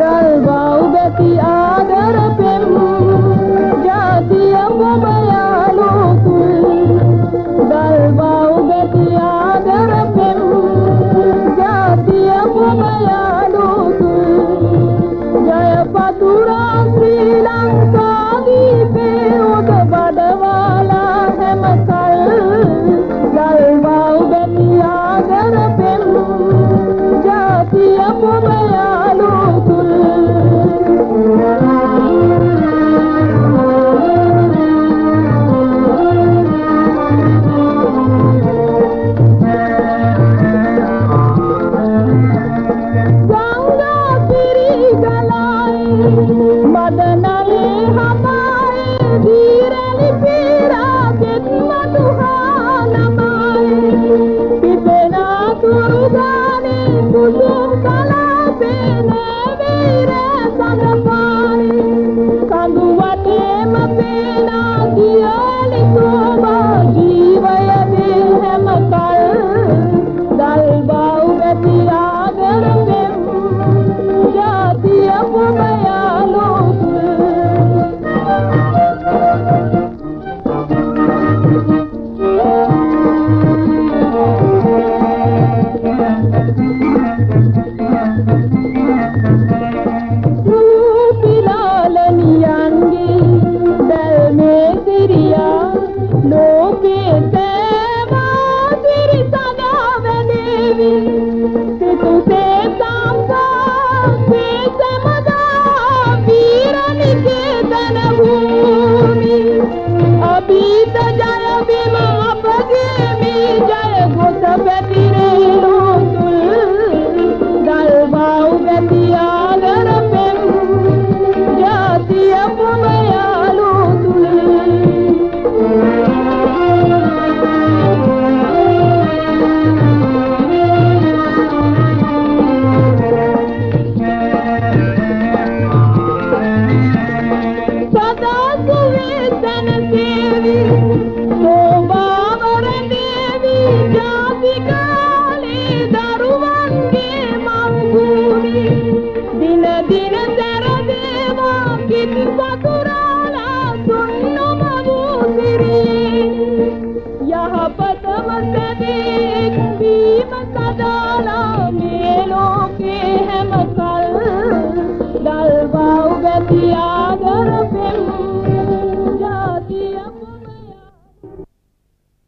Darbar Papa.